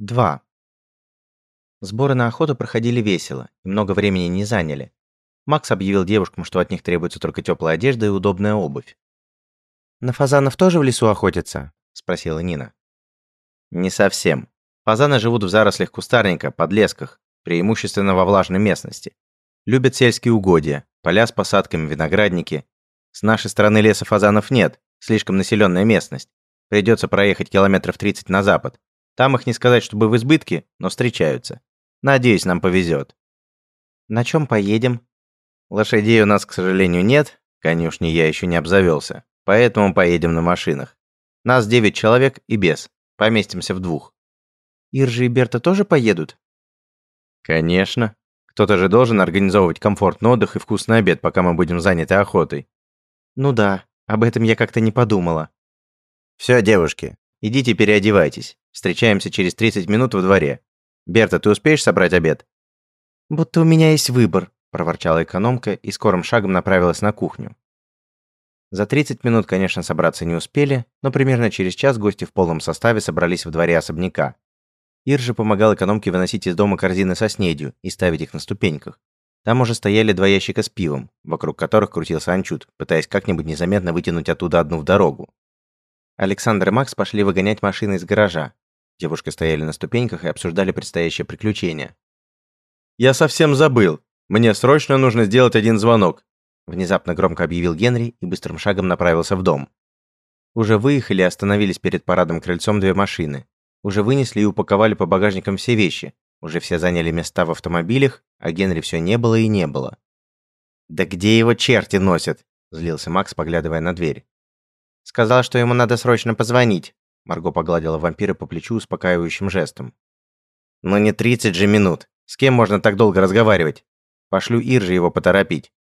2. Сборы на охоту проходили весело и много времени не заняли. Макс объявил девушкам, что от них требуется только теплая одежда и удобная обувь. «На фазанов тоже в лесу охотятся?» – спросила Нина. «Не совсем. Фазаны живут в зарослях кустарника, подлесках, преимущественно во влажной местности. Любят сельские угодья, поля с посадками, виноградники. С нашей стороны леса фазанов нет, слишком населенная местность. Придется проехать километров 30 на запад, там их не сказать, чтобы в избытке, но встречаются. Надеюсь, нам повезет. На чем поедем? Лошадей у нас, к сожалению, нет. Конюшни я еще не обзавелся. Поэтому поедем на машинах. Нас девять человек и без. Поместимся в двух. Иржи и Берта тоже поедут? Конечно. Кто-то же должен организовывать комфортный отдых и вкусный обед, пока мы будем заняты охотой. Ну да, об этом я как-то не подумала. Все, девушки, идите переодевайтесь. Встречаемся через 30 минут во дворе. Берта, ты успеешь собрать обед? Будто у меня есть выбор, проворчала экономка и скорым шагом направилась на кухню. За 30 минут, конечно, собраться не успели, но примерно через час гости в полном составе собрались в дворе особняка. Ир же помогал экономке выносить из дома корзины со снедью и ставить их на ступеньках. Там уже стояли два ящика с пивом, вокруг которых крутился Анчут, пытаясь как-нибудь незаметно вытянуть оттуда одну в дорогу. Александр и Макс пошли выгонять машины из гаража, Девушки стояли на ступеньках и обсуждали предстоящее приключение. «Я совсем забыл. Мне срочно нужно сделать один звонок», внезапно громко объявил Генри и быстрым шагом направился в дом. Уже выехали и остановились перед парадным крыльцом две машины. Уже вынесли и упаковали по багажникам все вещи. Уже все заняли места в автомобилях, а Генри все не было и не было. «Да где его черти носят?» – злился Макс, поглядывая на дверь. «Сказал, что ему надо срочно позвонить», Марго погладила вампира по плечу успокаивающим жестом. «Но не 30 же минут. С кем можно так долго разговаривать? Пошлю Ирже его поторопить».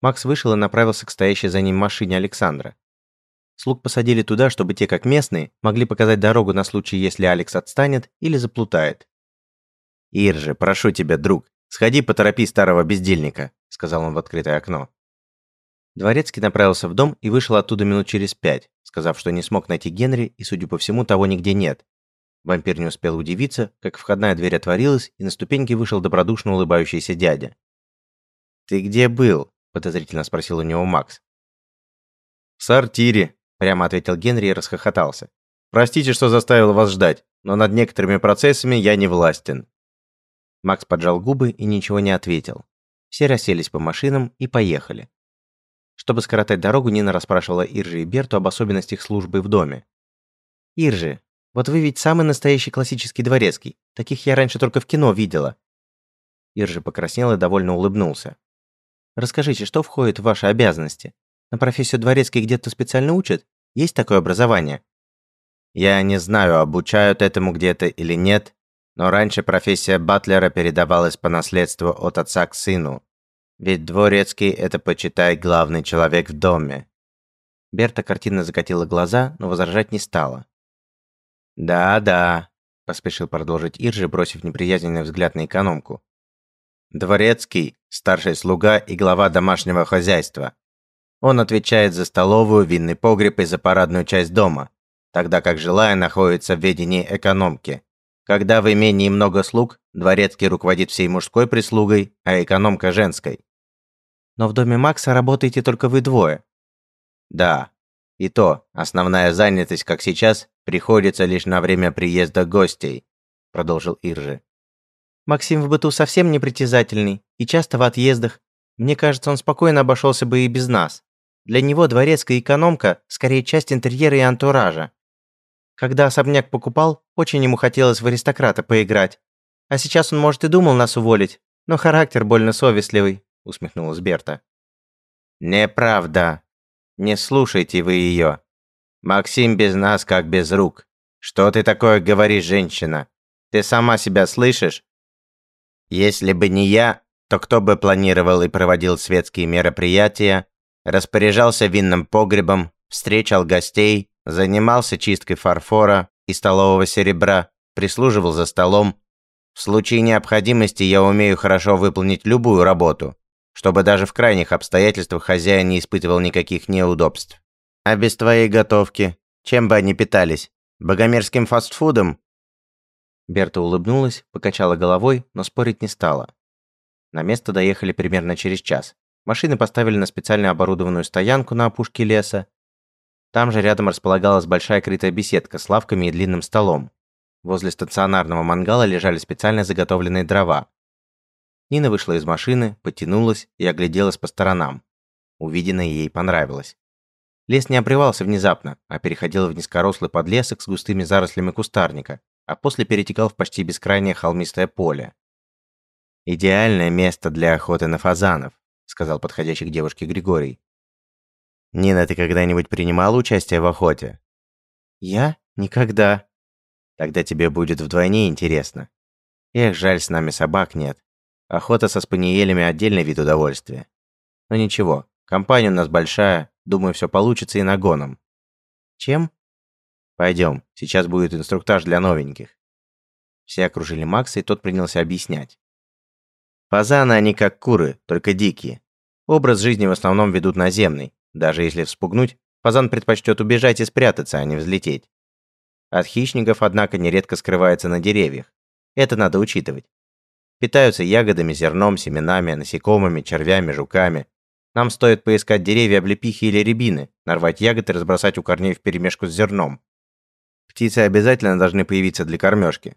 Макс вышел и направился к стоящей за ним машине Александра. Слуг посадили туда, чтобы те, как местные, могли показать дорогу на случай, если Алекс отстанет или заплутает. «Ирже, прошу тебя, друг, сходи поторопи старого бездельника», сказал он в открытое окно. Дворецкий направился в дом и вышел оттуда минут через пять, сказав, что не смог найти Генри и, судя по всему, того нигде нет. Вампир не успел удивиться, как входная дверь отворилась, и на ступеньки вышел добродушно улыбающийся дядя. «Ты где был?» – подозрительно спросил у него Макс. «В сортире», – прямо ответил Генри и расхохотался. «Простите, что заставил вас ждать, но над некоторыми процессами я не властен». Макс поджал губы и ничего не ответил. Все расселись по машинам и поехали. Чтобы скоротать дорогу, Нина расспрашивала Иржи и Берту об особенностях службы в доме. «Иржи, вот вы ведь самый настоящий классический дворецкий. Таких я раньше только в кино видела». Иржи покраснел и довольно улыбнулся. «Расскажите, что входит в ваши обязанности? На профессию дворецкий где-то специально учат? Есть такое образование?» «Я не знаю, обучают этому где-то или нет, но раньше профессия батлера передавалась по наследству от отца к сыну. Ведь дворецкий – это, почитай, главный человек в доме. Берта картинно закатила глаза, но возражать не стала. «Да-да», – поспешил продолжить Иржи, бросив неприязненный взгляд на экономку. «Дворецкий – старший слуга и глава домашнего хозяйства. Он отвечает за столовую, винный погреб и за парадную часть дома, тогда как жилая находится в ведении экономки. Когда в имении много слуг, дворецкий руководит всей мужской прислугой, а экономка – женской. Но в доме Макса работаете только вы двое. Да. И то, основная занятость, как сейчас, приходится лишь на время приезда гостей, продолжил Иржи. Максим в быту совсем непритязательный и часто в отъездах. Мне кажется, он спокойно обошелся бы и без нас. Для него дворецкая экономка скорее часть интерьера и антуража. Когда особняк покупал, очень ему хотелось в аристократа поиграть. А сейчас он, может, и думал нас уволить, но характер больно совестливый усмехнулась Берта. Неправда. Не слушайте вы ее. Максим без нас как без рук. Что ты такое говоришь, женщина? Ты сама себя слышишь? Если бы не я, то кто бы планировал и проводил светские мероприятия, распоряжался винным погребом, встречал гостей, занимался чисткой фарфора и столового серебра, прислуживал за столом. В случае необходимости я умею хорошо выполнить любую работу чтобы даже в крайних обстоятельствах хозяин не испытывал никаких неудобств. А без твоей готовки, чем бы они питались? Богомерзким фастфудом? Берта улыбнулась, покачала головой, но спорить не стала. На место доехали примерно через час. Машины поставили на специально оборудованную стоянку на опушке леса. Там же рядом располагалась большая крытая беседка с лавками и длинным столом. Возле стационарного мангала лежали специально заготовленные дрова. Нина вышла из машины, потянулась и огляделась по сторонам. Увиденное ей понравилось. Лес не обрывался внезапно, а переходил в низкорослый подлесок с густыми зарослями кустарника, а после перетекал в почти бескрайнее холмистое поле. «Идеальное место для охоты на фазанов», сказал подходящий к девушке Григорий. «Нина, ты когда-нибудь принимала участие в охоте?» «Я? Никогда». «Тогда тебе будет вдвойне интересно. Эх, жаль, с нами собак нет. Охота со спаниелями – отдельный вид удовольствия. Но ничего, компания у нас большая, думаю, все получится и нагоном». «Чем?» Пойдем, сейчас будет инструктаж для новеньких. Все окружили Макса, и тот принялся объяснять. Фазаны они как куры, только дикие. Образ жизни в основном ведут наземный. Даже если вспугнуть, фазан предпочтет убежать и спрятаться, а не взлететь. От хищников, однако, нередко скрывается на деревьях. Это надо учитывать. Питаются ягодами, зерном, семенами, насекомыми, червями, жуками. Нам стоит поискать деревья облепихи или рябины, нарвать ягоды и разбросать у корней вперемешку с зерном. Птицы обязательно должны появиться для кормежки.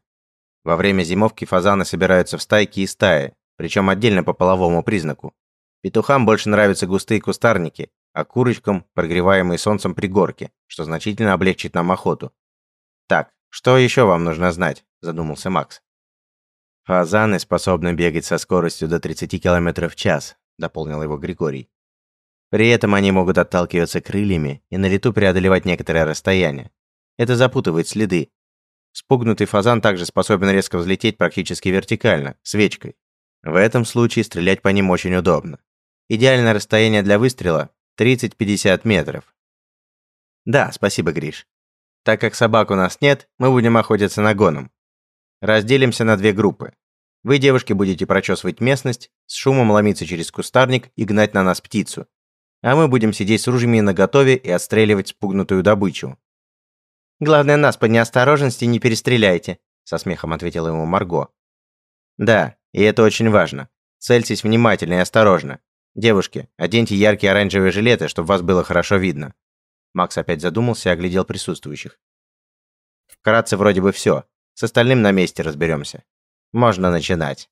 Во время зимовки фазаны собираются в стайки и стаи, причем отдельно по половому признаку. Петухам больше нравятся густые кустарники, а курочкам – прогреваемые солнцем пригорки, что значительно облегчит нам охоту. Так, что еще вам нужно знать? задумался Макс. Фазаны способны бегать со скоростью до 30 км в час, дополнил его Григорий. При этом они могут отталкиваться крыльями и на лету преодолевать некоторое расстояние. Это запутывает следы. Спугнутый фазан также способен резко взлететь практически вертикально, свечкой. В этом случае стрелять по ним очень удобно. Идеальное расстояние для выстрела 30-50 метров. Да, спасибо, Гриш. Так как собак у нас нет, мы будем охотиться на гоном. Разделимся на две группы. Вы, девушки, будете прочесывать местность, с шумом ломиться через кустарник и гнать на нас птицу. А мы будем сидеть с ружьями наготове и отстреливать спугнутую добычу. Главное, нас по неосторожности не перестреляйте, со смехом ответила ему Марго. Да, и это очень важно. Цельтесь внимательно и осторожно. Девушки, оденьте яркие оранжевые жилеты, чтобы вас было хорошо видно. Макс опять задумался и оглядел присутствующих. Вкратце вроде бы все. С остальным на месте разберемся. Можно начинать.